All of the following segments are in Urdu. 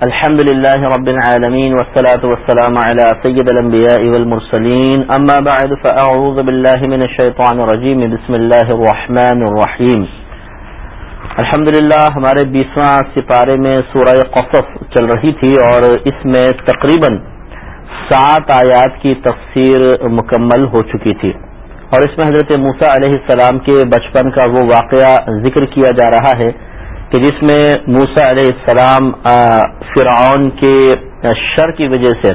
الحمد لله رب العالمين والصلاة والسلام على سيد الأنبياء والمرسلين. أما بعد، فأعوذ بالله من الشيطان الرجيم. بسم الله الرحمن الرحيم. الحمد للہ ہمارے بیسواں سپارے میں سورہ قصص چل رہی تھی اور اس میں تقریباً سات آیات کی تفسیر مکمل ہو چکی تھی۔ اور اس میں حضرت موسا علیہ السلام کے بچپن کا وہ واقعہ ذکر کیا جا رہا ہے۔ کہ جس میں موسا علیہ السلام فرعون کے شر کی وجہ سے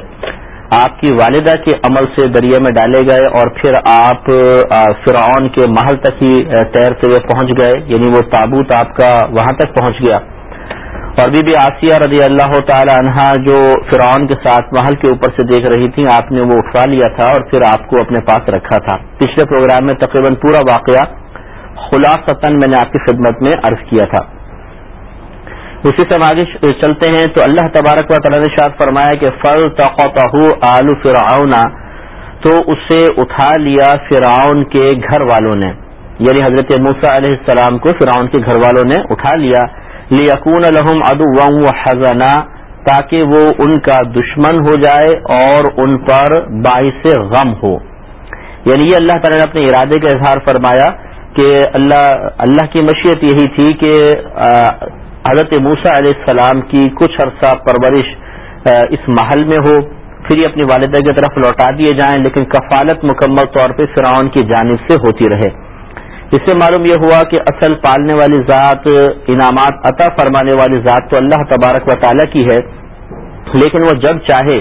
آپ کی والدہ کے عمل سے دریا میں ڈالے گئے اور پھر آپ فرعون کے محل تک ہی تیرتے ہوئے پہنچ گئے یعنی وہ تابوت آپ کا وہاں تک پہنچ گیا۔ اور بی بی آسیہ رضی اللہ تعالی عنہا جو فرعون کے ساتھ محل کے اوپر سے دیکھ رہی تھی آپ نے وہ اٹھوا لیا تھا اور پھر آپ کو اپنے پاس رکھا تھا۔ پچھلے پروگرام میں تقریباً پورا واقعہ خلاصتاً میں نے آپ کی خدمت میں عرض کیا تھا۔ اسی سے آگے چلتے ہیں تو اللہ تبارک و تعالی نے شاد فرمایا کہ فل تقو آلو فرعون تو اسے اٹھا لیا فرعون کے گھر والوں نے۔ یعنی حضرت موسا علیہ السلام کو فرعون کے گھر والوں نے اٹھا لیا۔ لیکون الحم ادو و حضنا تاکہ وہ ان کا دشمن ہو جائے اور ان پر باعث غم ہو۔ یعنی یہ اللہ تعالی نے اپنے ارادے کا اظہار فرمایا کہ اللہ اللہ کی مشیت یہی تھی کہ حضرت موسا علیہ السلام کی کچھ عرصہ پرورش اس محل میں ہو، پھر یہ اپنی والدہ کی طرف لوٹا دیے جائیں، لیکن کفالت مکمل طور پہ فرعون کی جانب سے ہوتی رہے۔ اس سے معلوم یہ ہوا کہ اصل پالنے والی ذات، انعامات عطا فرمانے والی ذات تو اللہ تبارک و تعالیٰ کی ہے، لیکن وہ جب چاہے،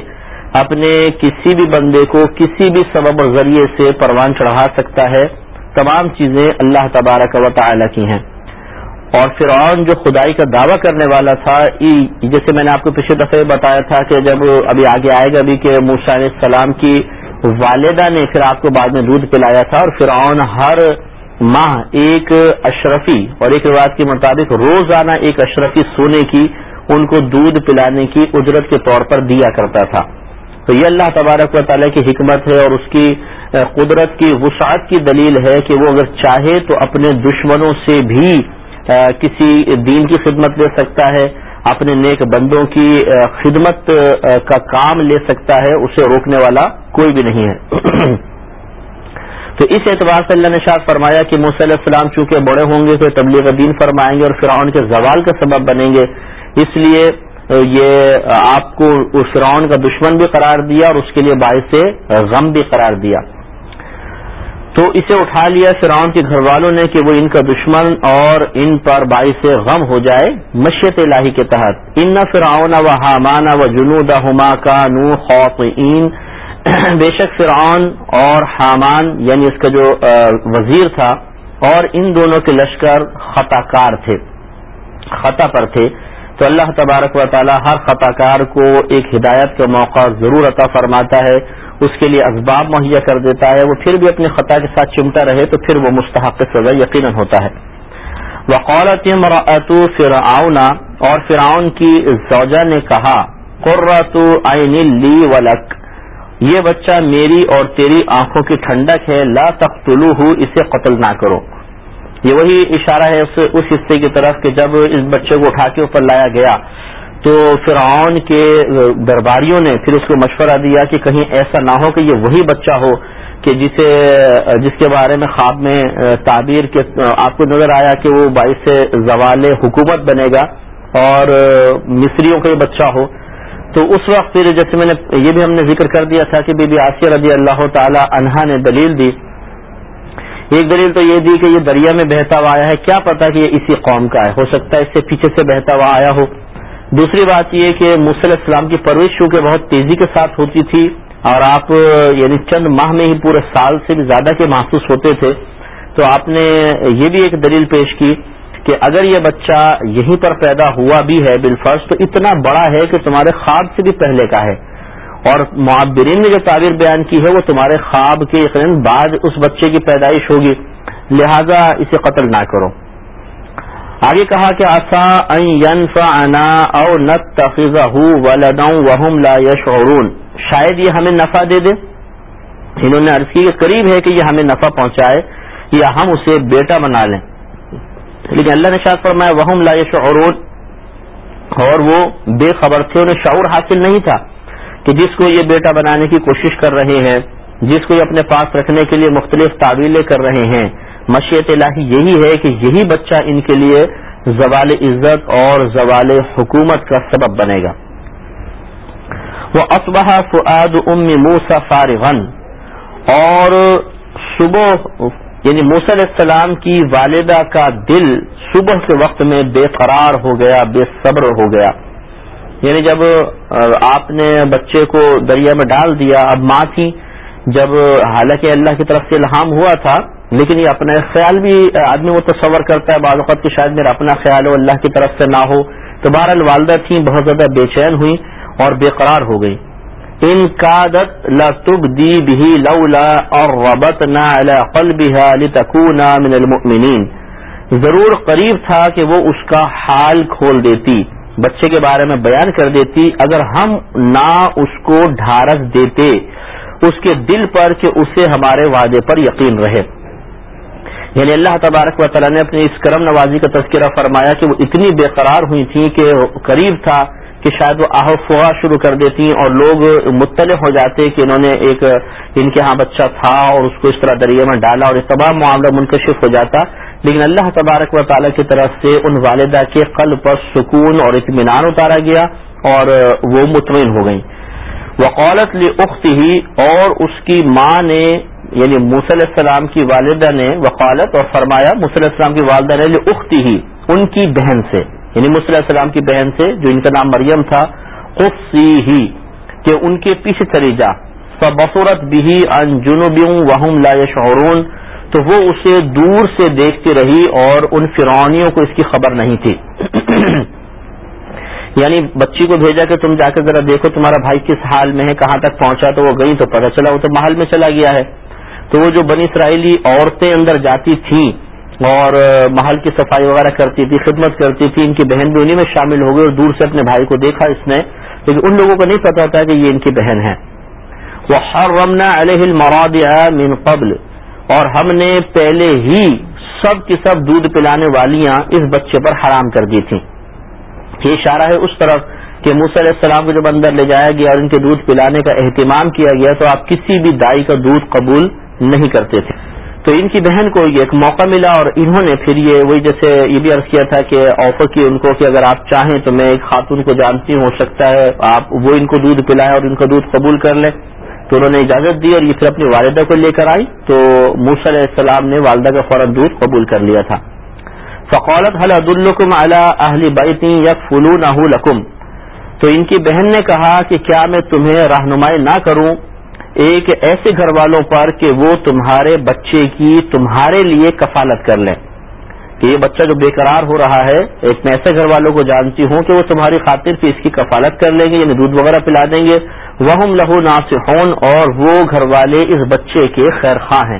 اپنے کسی بھی بندے کو کسی بھی سبب اور ذریعے سے پروان چڑھا سکتا ہے، تمام چیزیں اللہ تبارک و تعالیٰ کی ہیں۔ اور فرعون جو خدائی کا دعویٰ کرنے والا تھا جیسے میں نے آپ کو پچھلے دفعہ بتایا تھا کہ جب ابھی آگے آئے گا بھی کہ موسا علیہ السلام کی والدہ نے پھر آپ کو بعد میں دودھ پلایا تھا اور فرعون ہر ماہ ایک اشرفی اور ایک روایت کے مطابق روزانہ ایک اشرفی سونے کی، ان کو دودھ پلانے کی اجرت کے طور پر دیا کرتا تھا۔ تو یہ اللہ تبارک و تعالیٰ کی حکمت ہے اور اس کی قدرت کی وسعت کی دلیل ہے کہ وہ اگر چاہے تو اپنے دشمنوں سے بھی کسی دین کی خدمت لے سکتا ہے، اپنے نیک بندوں کی خدمت کا کام لے سکتا ہے، اسے روکنے والا کوئی بھی نہیں ہے۔ تو اس اعتبار سے اللہ نے شاہ فرمایا کہ موسی علیہ السلام چونکہ بڑے ہوں گے تو تبلیغ دین فرمائیں گے اور فرعون کے زوال کا سبب بنیں گے۔ اس لیے یہ آپ کو فرعون کا دشمن بھی قرار دیا اور اس کے لیے باعث غم بھی قرار دیا۔ تو اسے اٹھا لیا فرعون کے گھر والوں نے کہ وہ ان کا دشمن اور ان پر باعث غم ہو جائے مشیت الہی کے تحت۔ ان فرعون و حامان و جنوب ہما کا نو خوف بے شک فرعون اور حامان یعنی اس کا جو وزیر تھا اور ان دونوں کے لشکر خطا کار تھے۔ خطا پر تھے۔ تو اللہ تبارک و تعالی ہر خطا کار کو ایک ہدایت کا موقع ضرور عطا فرماتا ہے۔ اس کے لیے اسباب مہیا کر دیتا ہے، وہ پھر بھی اپنی خطا کے ساتھ چمٹا رہے تو پھر وہ مستحق سزا یقیناً ہوتا ہے۔ وقالت مراتو فرعون، اور فرعون کی زوجہ نے کہا قرۃ عین لی ولک، یہ بچہ میری اور تیری آنکھوں کی ٹھنڈک ہے، لا تقتلوہ، اسے قتل نہ کرو۔ یہ وہی اشارہ ہے اس حصے کی طرف کہ جب اس بچے کو اٹھا کے اوپر لایا گیا تو فرعون کے درباریوں نے پھر اس کو مشورہ دیا کہ کہیں ایسا نہ ہو کہ یہ وہی بچہ ہو کہ جسے، جس کے بارے میں خواب میں تعبیر کے آپ کو نظر آیا کہ وہ باعث زوال حکومت بنے گا اور مصریوں کا یہ بچہ ہو۔ تو اس وقت پھر جیسے میں نے، یہ بھی ہم نے ذکر کر دیا تھا کہ بی بی آسیہ رضی اللہ تعالی عنہا نے دلیل دی۔ ایک دلیل تو یہ دی کہ یہ دریا میں بہتا ہوا آیا ہے۔ کیا پتا کہ یہ اسی قوم کا ہے؟ ہو سکتا ہے اس سے پیچھے سے بہتا ہوا آیا ہو۔ دوسری بات یہ کہ علیہ السلام کی پرورش چونکہ بہت تیزی کے ساتھ ہوتی تھی اور آپ یعنی چند ماہ میں ہی پورے سال سے بھی زیادہ کے محسوس ہوتے تھے، تو آپ نے یہ بھی ایک دلیل پیش کی کہ اگر یہ بچہ یہیں پر پیدا ہوا بھی ہے بالفرض، تو اتنا بڑا ہے کہ تمہارے خواب سے بھی پہلے کا ہے۔ اور معبرین نے جو تعبیر بیان کی ہے، وہ تمہارے خواب کے یقین بعد اس بچے کی پیدائش ہوگی، لہذا اسے قتل نہ کرو۔ آگے کہا کہ آسا انا او نت تفیظ وہم لا یشعرون۔ شاید یہ ہمیں نفع دے دے۔ انہوں نے عرض کی کہ قریب ہے کہ یہ ہمیں نفع پہنچائے یا ہم اسے بیٹا بنا لیں۔ لیکن اللہ نے شاید فرمایا وہم لا یشعرون۔ اور وہ بے خبر تھے، انہیں شعور حاصل نہیں تھا کہ جس کو یہ بیٹا بنانے کی کوشش کر رہے ہیں، جس کو یہ اپنے پاس رکھنے کے لیے مختلف تعویلیں کر رہے ہیں مشیت الہی یہی ہے کہ یہی بچہ ان کے لیے زوال عزت اور زوال حکومت کا سبب بنے گا۔ وہ اسبہ فعاد ام موسا فارغن اور صبح یعنی علیہ السلام کی والدہ کا دل صبح کے وقت میں بے قرار ہو گیا، بے صبر ہو گیا۔ یعنی جب آپ نے بچے کو دریا میں ڈال دیا، اب ماں تھی جب حالانکہ اللہ کی طرف سے الہام ہوا تھا لیکن یہ اپنا خیال بھی آدمی وہ تصور کرتا ہے، بعض اوقات کہ شاید میرا اپنا خیال ہو، اللہ کی طرف سے نہ ہو۔ تو بہر الوالدہ تھیں، بہت زیادہ بے چین ہوئی اور بے قرار ہو گئی ان کادت لطب دی بھی لولا اور ربت نہ من المؤمنین۔ ضرور قریب تھا کہ وہ اس کا حال کھول دیتی، بچے کے بارے میں بیان کر دیتی، اگر ہم نہ اس کو ڈھارس دیتے، اس کے دل پر کہ اسے ہمارے وعدے پر یقین رہے۔ یعنی اللہ تبارک و تعالیٰ نے اپنی اس کرم نوازی کا تذکرہ فرمایا کہ وہ اتنی بے قرار ہوئی تھیں کہ قریب تھا کہ شاید وہ آہ فوا شروع کر دیتی اور لوگ مطلع ہو جاتے کہ انہوں نے ایک ان کے ہاں بچہ تھا اور اس کو اس طرح دریا میں ڈالا اور یہ تمام معاملہ منکشف ہو جاتا۔ لیکن اللہ تبارک و تعالیٰ کی طرف سے ان والدہ کے قلب پر سکون اور اطمینان اتارا گیا اور وہ مطمئن ہو گئیں۔ وقالت لی اخت ہی اور اس کی ماں نے یعنی علیہ السلام کی والدہ نے وقالت اور فرمایا علیہ السلام کی والدہ نے اختی ہی، ان کی بہن سے یعنی علیہ السلام کی بہن سے، جو ان کا نام مریم تھا خود ہی، کہ ان کے پیچھے چلی جا۔ بصورت بھی ان جنوبیوں وہم لا شعرون تو وہ اسے دور سے دیکھتی رہی اور ان فرونیوں کو اس کی خبر نہیں تھی۔ یعنی بچی کو بھیجا کہ تم جا کر ذرا دیکھو تمہارا بھائی کس حال میں ہے، کہاں تک پہنچا تو وہ گئی تو پتہ چلا، وہ تو محل میں چلا گیا ہے۔ تو وہ جو بنی اسرائیلی عورتیں اندر جاتی تھیں اور محل کی صفائی وغیرہ کرتی تھی، خدمت کرتی تھی، ان کی بہن بھی انہیں میں شامل ہو گئی اور دور سے اپنے بھائی کو دیکھا اس نے، لیکن ان لوگوں کو نہیں پتا تھا کہ یہ ان کی بہن ہے وہ ہر رمنا المراد من قبل۔ اور ہم نے پہلے ہی سب کی سب دودھ پلانے والیاں اس بچے پر حرام کر دی تھیں۔ یہ اشارہ ہے اس طرف کہ موسی علیہ السلام کو جب اندر لے جایا گیا اور ان کے دودھ پلانے کا اہتمام کیا گیا تو آپ کسی بھی دائی کا دودھ قبول نہیں کرتے تھے۔ تو ان کی بہن کو یہ ایک موقع ملا اور انہوں نے پھر یہ وہی جیسے یہ بھی عرض کیا تھا کہ آفر کی ان کو کہ اگر آپ چاہیں تو میں ایک خاتون کو جانتی ہوں، ہو سکتا ہے آپ وہ ان کو دودھ پلائیں اور ان کا دودھ قبول کر لیں۔ تو انہوں نے اجازت دی اور یہ پھر اپنی والدہ کو لے کر آئی۔ تو موسی علیہ السلام نے والدہ کا فوراً دودھ قبول کر لیا تھا۔ فقولت حل عد اعلیٰ اہلی بیتی یا فلون تو ان کی بہن نے کہا کہ کیا میں تمہیں رہنمائی نہ کروں؟ ایک ایسے گھر والوں پر کہ وہ تمہارے بچے کی تمہارے لیے کفالت کر لیں۔ کہ یہ بچہ جو بے قرار ہو رہا ہے، ایک میں ایسے گھر والوں کو جانتی ہوں کہ وہ تمہاری خاطر سے اس کی کفالت کر لیں گے یعنی دودھ وغیرہ پلا دیں گے۔ وہ لہو ناصحون اور وہ گھر والے اس بچے کے خیر خواہ ہیں۔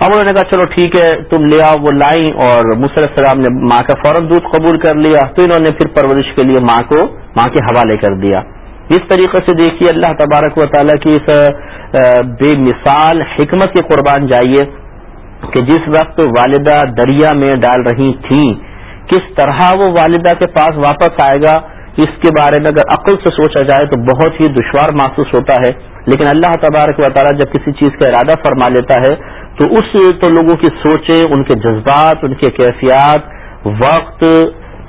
اب انہوں نے کہا، چلو ٹھیک ہے، تم لے آؤ، وہ لائیں۔ اور مصر السلام نے ماں کا فوراً دودھ قبول کر لیا۔ تو انہوں نے پھر پرورش کے لیے ماں کو، ماں کے حوالے کر دیا۔ اس طریقے سے دیکھیے اللہ تبارک و تعالیٰ کی اس بے مثال حکمت کے قربان جائیے کہ جس وقت والدہ دریا میں ڈال رہی تھیں، کس طرح وہ والدہ کے پاس واپس آئے گا، اس کے بارے میں اگر عقل سے سوچا جائے تو بہت ہی دشوار محسوس ہوتا ہے۔ لیکن اللہ تبارک و تعالیٰ جب کسی چیز کا ارادہ فرما لیتا ہے، تو اس تو لوگوں کی سوچیں، ان کے جذبات، ان کے کیفیات، وقت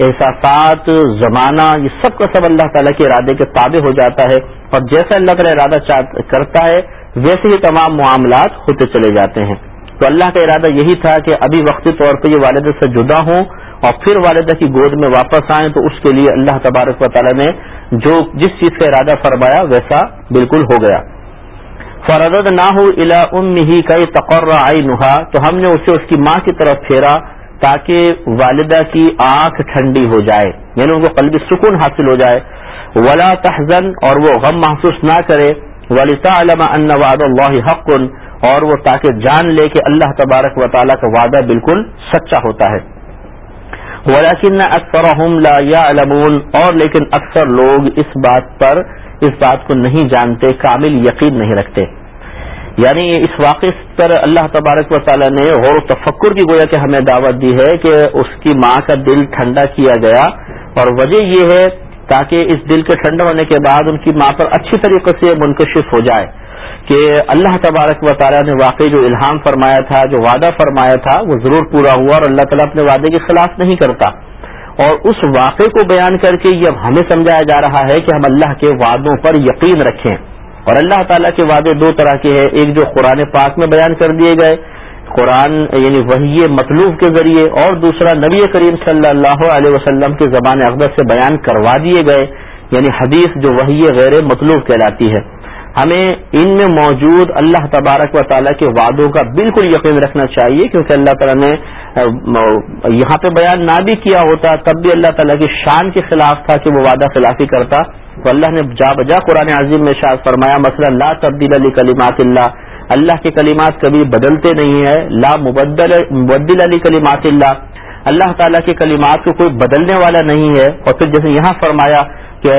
احساسات، زمانہ، یہ سب کا سب اللہ تعالیٰ کے ارادے کے تابع ہو جاتا ہے اور جیسا اللہ تعالیٰ ارادہ کرتا ہے، ویسے ہی تمام معاملات ہوتے چلے جاتے ہیں۔ تو اللہ کا ارادہ یہی تھا کہ ابھی وقتی طور پہ یہ والدہ سے جدا ہوں اور پھر والدہ کی گود میں واپس آئیں تو اس کے لیے اللہ تبارک و تعالیٰ نے جو جس چیز کا ارادہ فرمایا ویسا بالکل ہو گیا۔ فرد نہ ہو الا ام ہی کئی تقرر آئی نہا تو ہم نے اسے اس کی ماں کی طرف پھیرا۔ تاکہ والدہ کی آنکھ ٹھنڈی ہو جائے یعنی ان کو قلبی سکون حاصل ہو جائے۔ ولا تحزن، اور وہ غم محسوس نہ کرے۔ ولیطا علم ان وعد اللہ حق، اور وہ تاکہ جان لے کہ اللہ تبارک و تعالیٰ کا وعدہ بالکل سچا ہوتا ہے۔ ولاکن اکثر لا یا اور لیکن اکثر لوگ اس بات پر، اس بات کو نہیں جانتے، کامل یقین نہیں رکھتے۔ یعنی اس واقعے پر اللہ تبارک و تعالیٰ نے غور و تفکر کی گویا کہ ہمیں دعوت دی ہے کہ اس کی ماں کا دل ٹھنڈا کیا گیا اور وجہ یہ ہے تاکہ اس دل کے ٹھنڈے ہونے کے بعد ان کی ماں پر اچھی طریقے سے منکشف ہو جائے کہ اللہ تبارک و تعالیٰ نے واقعی جو الہام فرمایا تھا، جو وعدہ فرمایا تھا، وہ ضرور پورا ہوا اور اللہ تعالیٰ اپنے وعدے کے خلاف نہیں کرتا۔ اور اس واقعے کو بیان کر کے یہ ہمیں سمجھایا جا رہا ہے کہ ہم اللہ کے وعدوں پر یقین رکھیں۔ اور اللہ تعالیٰ کے وعدے دو طرح کے ہیں۔ ایک جو قرآن پاک میں بیان کر دیے گئے، قرآن یعنی وہی مطلوب کے ذریعے، اور دوسرا نبی کریم صلی اللہ علیہ وسلم کے زبان اقدس سے بیان کروا دیے گئے یعنی حدیث جو وہی غیر مطلوب کہلاتی ہے۔ ہمیں ان میں موجود اللہ تبارک و تعالیٰ کے وعدوں کا بالکل یقین رکھنا چاہیے، کیونکہ اللہ تعالیٰ نے یہاں پہ بیان نہ بھی کیا ہوتا، تب بھی اللہ تعالیٰ کی شان کے خلاف تھا کہ وہ وعدہ خلافی کرتا۔ تو اللہ نے جا بجا قرآن عظیم میں شاید فرمایا، مثلا لا تبدیل علی کلیمات اللہ اللہ کے کلمات کبھی بدلتے نہیں ہیں، لا مبدل مبدل علی کلیمات اللہ اللہ تعالیٰ کے کلمات کو کوئی بدلنے والا نہیں ہے۔ اور پھر جیسے یہاں فرمایا کہ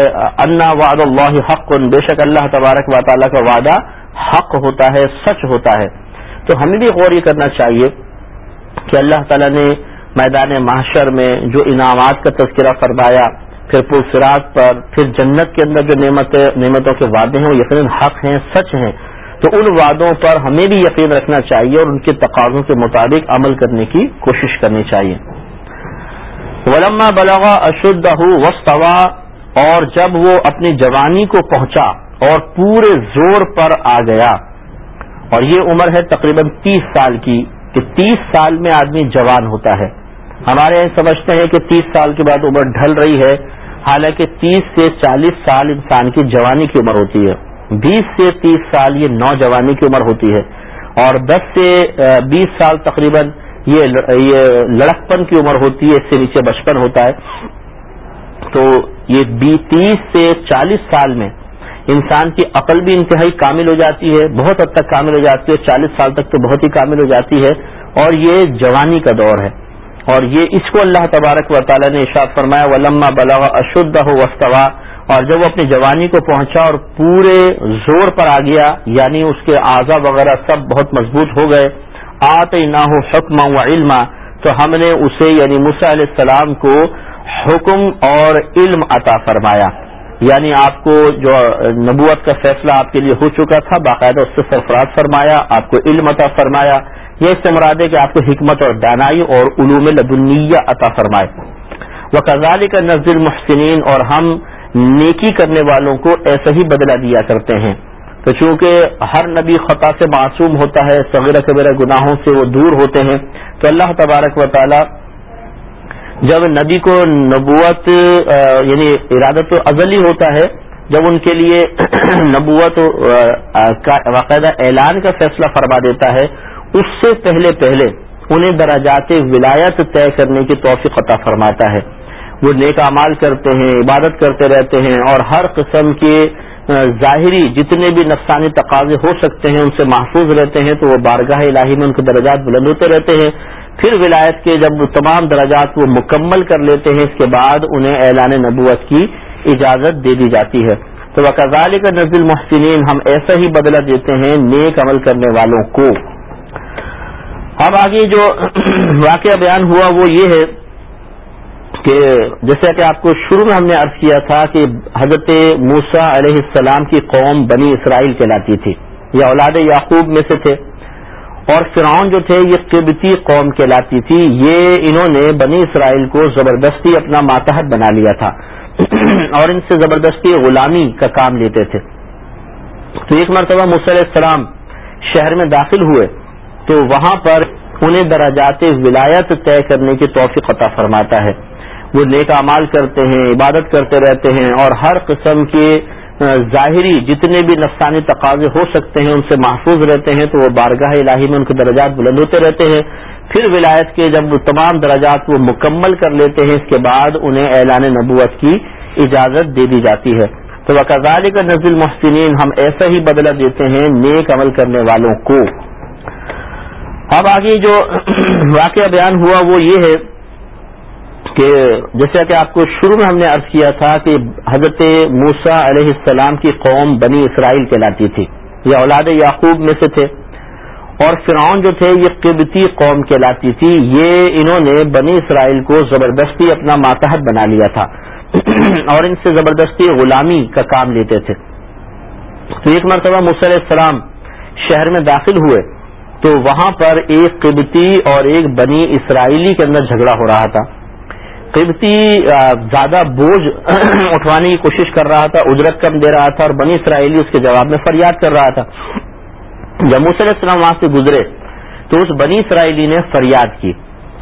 انا وعد اللہ حق بے شک اللہ تبارک و تعالیٰ کا وعدہ حق ہوتا ہے، سچ ہوتا ہے۔ تو ہمیں بھی غور یہ کرنا چاہیے کہ اللہ تعالیٰ نے میدان معاشر میں جو انعامات کا تذکرہ فرمایا پھر پرسرات پر پھر جنت کے اندر جو نعمت نعمتوں کے وعدے ہیں، وہ یقیناً حق ہیں، سچ ہیں۔ تو ان وعدوں پر ہمیں بھی یقین رکھنا چاہیے اور ان کے تقاضوں کے مطابق عمل کرنے کی کوشش کرنی چاہیے۔ ولما بلغا اشد وسطوا اور جب وہ اپنی جوانی کو پہنچا اور پورے زور پر آ گیا، اور یہ عمر ہے تقریباً تیس سال کی، کہ تیس سال میں آدمی جوان ہوتا ہے۔ ہمارے یہاں سمجھتے ہیں کہ تیس سال کے بعد عمر ڈھل رہی ہے۔ حالانکہ تیس سے چالیس سال انسان کی جوانی کی عمر ہوتی ہے۔ بیس سے تیس سال یہ نوجوانی کی عمر ہوتی ہے۔ اور دس سے بیس سال تقریباً یہ لڑکپن کی عمر ہوتی ہے، اس سے نیچے بچپن ہوتا ہے۔ تو یہ تیس سے چالیس سال میں انسان کی عقل بھی انتہائی کامل ہو جاتی ہے۔ بہت حد تک کامل ہو جاتی ہے۔ چالیس سال تک تو بہت ہی کامل ہو جاتی ہے۔ اور یہ جوانی کا دور ہے۔ اور یہ اس کو اللہ تبارک و تعالیٰ نے اشاعت فرمایا، ولما بلاغ اشد ہو وسطوا اور جب وہ اپنی جوانی کو پہنچا اور پورے زور پر آ گیا یعنی اس کے اعضا وغیرہ سب بہت مضبوط ہو گئے آتے نہ ہو حکم و علم تو ہم نے اسے یعنی مس علیہ السلام کو حکم اور علم عطا فرمایا۔ یعنی آپ کو جو نبوت کا فیصلہ آپ کے لیے ہو چکا تھا، باقاعدہ اس سے سرفراز فرمایا، آپ کو علم عطا فرمایا۔ یہ اس سے مراد ہے کہ آپ کو حکمت اور دانائی اور علوم لدنیہ عطا فرمائے۔ وہ کزال کا نزل محسنین اور ہم نیکی کرنے والوں کو ایسا ہی بدلا دیا کرتے ہیں۔ تو چونکہ ہر نبی خطا سے معصوم ہوتا ہے سغیر سویرہ گناہوں سے وہ دور ہوتے ہیں، تو اللہ تبارک و تعالی جب نبی کو نبوت یعنی ارادت تو ازلی ہوتا ہے، جب ان کے لیے نبوت کا باقاعدہ اعلان کا فیصلہ فرما دیتا ہے اس سے پہلے پہلے انہیں دراجات ولایت طے کرنے کی توفیق عطا فرماتا ہے۔ وہ نیک امال کرتے ہیں، عبادت کرتے رہتے ہیں اور ہر قسم کے ظاہری جتنے بھی نفسانی تقاضے ہو سکتے ہیں، ان سے محفوظ رہتے ہیں تو وہ بارگاہ الہی میں ان کے درجات بلند ہوتے رہتے ہیں۔ پھر ولایت کے جب تمام درجات وہ مکمل کر لیتے ہیں، اس کے بعد انہیں اعلان نبوت کی اجازت دے دی جاتی ہے۔ تو وکزال کا نزل محسنین ہم ایسا ہی بدلہ دیتے ہیں نیک عمل کرنے والوں کو۔ اب آگے جو واقعہ بیان ہوا وہ یہ ہے کہ جیسا کہ آپ کو شروع میں ہم نے عرض کیا تھا کہ حضرت موسا علیہ السلام کی قوم بنی اسرائیل کہلاتی تھی، یہ اولاد یعقوب میں سے تھے، اور فرعون جو تھے یہ قبطی قوم کہلاتی تھی، یہ انہوں نے بنی اسرائیل کو زبردستی اپنا ماتحت بنا لیا تھا، اور ان سے زبردستی غلامی کا کام لیتے تھے۔ تو ایک مرتبہ علیہ السلام شہر میں داخل ہوئے۔ تو وہاں پر انہیں دراجات ولایت طے کرنے کی توفیق عطا فرماتا ہے۔ وہ نیک امال کرتے ہیں، عبادت کرتے رہتے ہیں اور ہر قسم کے ظاہری جتنے بھی نفسانی تقاضے ہو سکتے ہیں، ان سے محفوظ رہتے ہیں تو وہ بارگاہ الہی میں ان کے درجات بلند ہوتے رہتے ہیں۔ پھر ولایت کے جب وہ تمام درجات وہ مکمل کر لیتے ہیں، اس کے بعد انہیں اعلان نبوت کی اجازت دے دی جاتی ہے۔ تو وکزال کا نزل محسنین ہم ایسا ہی بدلہ دیتے ہیں نیک عمل کرنے والوں کو۔ اب آگے جو واقعہ بیان ہوا وہ یہ ہے کہ جیسا کہ آپ کو شروع میں ہم نے عرض کیا تھا کہ حضرت موسا علیہ السلام کی قوم بنی اسرائیل کہلاتی تھی، یہ اولاد یعقوب میں سے تھے۔ اور فرعون جو تھے، یہ قبطی قوم کہلاتی تھی۔ یہ انہوں نے بنی اسرائیل کو زبردستی اپنا ماتحت بنا لیا تھا۔ اور ان سے زبردستی غلامی کا کام لیتے تھے۔ تو ایک مرتبہ علیہ السلام شہر میں داخل ہوئے۔ تو وہاں پر ایک قبطی اور ایک بنی اسرائیلی کے اندر جھگڑا ہو رہا تھا۔ قبطی زیادہ بوجھ اٹھوانے کی کوشش کر رہا تھا، اجرت کم دے رہا تھا اور بنی اسرائیلی اس کے جواب میں فریاد کر رہا تھا۔ جب علیہ السلام وہاں سے گزرے تو اس بنی اسرائیلی نے فریاد کی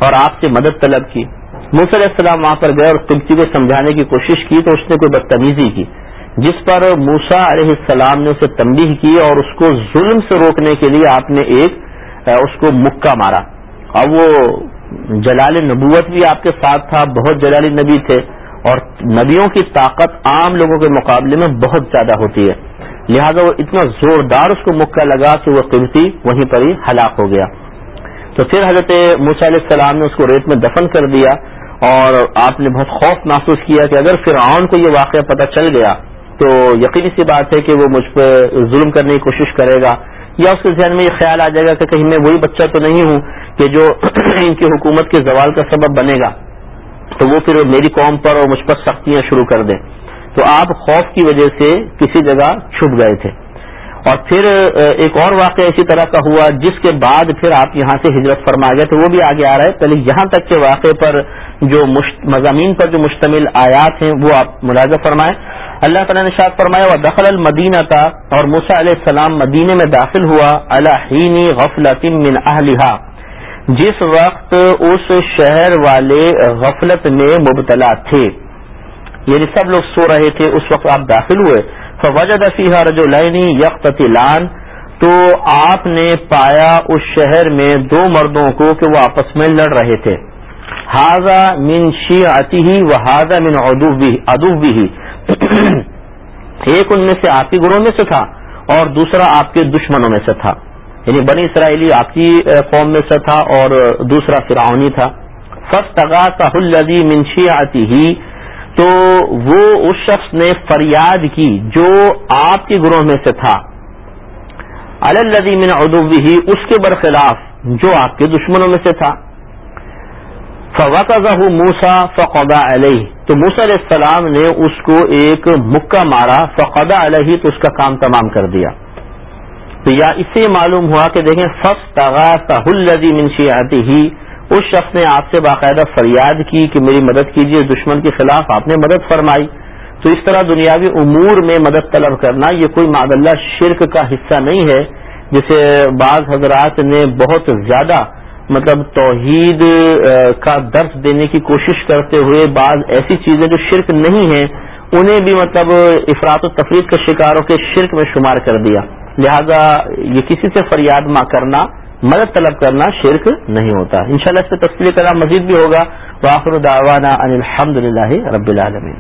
اور آپ سے مدد طلب کی۔ علیہ السلام وہاں پر گئے اور قبطی کو سمجھانے کی کوشش کی تو اس نے کوئی بدتمیزی کی، جس پر موسا علیہ السلام نے اسے تنبیہ کی اور اس کو ظلم سے روکنے کے لیے آپ نے ایک اس کو مکہ مارا۔ اور وہ جلال نبوت بھی آپ کے ساتھ تھا، بہت جلالی نبی تھے۔ اور نبیوں کی طاقت عام لوگوں کے مقابلے میں بہت زیادہ ہوتی ہے۔ لہذا وہ اتنا زوردار اس کو مکہ لگا کہ وہ قیمتی وہیں پر ہی ہلاک ہو گیا۔ تو پھر حضرت موسیٰ علیہ السلام نے اس کو ریت میں دفن کر دیا۔ اور آپ نے بہت خوف محسوس کیا کہ اگر فرعون کو یہ واقعہ پتہ چل گیا تو یقینی سی بات ہے کہ وہ مجھ پہ ظلم کرنے کی کوشش کرے گا۔ یا اس کے ذہن میں یہ خیال آ جائے گا کہ کہیں میں وہی بچہ تو نہیں ہوں کہ جو ان کی حکومت کے زوال کا سبب بنے گا، تو وہ پھر میری قوم پر اور مجھ پر سختیاں شروع کر دیں۔ تو آپ خوف کی وجہ سے کسی جگہ چھپ گئے تھے۔ اور پھر ایک اور واقعہ اسی طرح کا ہوا، جس کے بعد پھر آپ یہاں سے ہجرت فرما گئے تو وہ بھی آگے آ رہا ہے۔ پہلے یہاں تک کے واقعے پر جو مضامین پر جو مشتمل آیات ہیں، وہ آپ ملازہ فرمائیں۔ اللہ تعالیٰ نے شاد فرمایا وہ دخل المدینہ تھا اور موسا علیہ السلام مدینے میں داخل ہوا الحینی غفلت من اہلہا جس وقت اس شہر والے غفلت میں مبتلا تھے۔ یعنی سب لوگ سو رہے تھے، اس وقت آپ داخل ہوئے۔ فوجد فیحہ رجو لینی یک تو آپ نے پایا اس شہر میں دو مردوں کو کہ وہ آپس میں لڑ رہے تھے۔ ہاضا من شی آتی ہی و ہاضا من ادوب بھی ایک ان میں سے آپ کی گروہ میں سے تھا اور دوسرا آپ کے دشمنوں میں سے تھا. یعنی بنی اسرائیلی آپ کی قوم میں سے تھا اور دوسرا فرعونی تھا. فس تغا الدی منشی آتی ہی تو وہ اس شخص نے فریاد کی جو آپ کے گروہ میں سے تھا. الدی من ادوی ہی اس کے برخلاف جو آپ کے دشمنوں میں سے تھا. فوقہ موسا فقدا علیہ تو موسا علیہ السلام نے اس کو ایک مکہ مارا فقدا علیہ تو اس کا کام تمام کر دیا۔ تو یا اس سے معلوم ہوا کہ دیکھیں فخ تغا الدی منشی آتی ہی اس شخص نے آپ سے باقاعدہ فریاد کی کہ میری مدد کیجیے دشمن کے خلاف آپ نے مدد فرمائی۔ تو اس طرح دنیاوی امور میں مدد طلب کرنا، یہ کوئی معد اللہ شرک کا حصہ نہیں ہے، جسے بعض حضرات نے بہت زیادہ مطلب توحید کا درس دینے کی کوشش کرتے ہوئے بعض ایسی چیزیں جو شرک نہیں ہیں، انہیں بھی مطلب افراد و تفریح کے شکاروں کے شرک میں شمار کر دیا۔ لہذا یہ کسی سے فریاد ماں کرنا، مدد طلب کرنا شرک نہیں ہوتا۔ انشاءاللہ اس پہ تفصیلی کلام مزید بھی ہوگا۔ واخر دعوانا ان الحمد للہ رب العالمین۔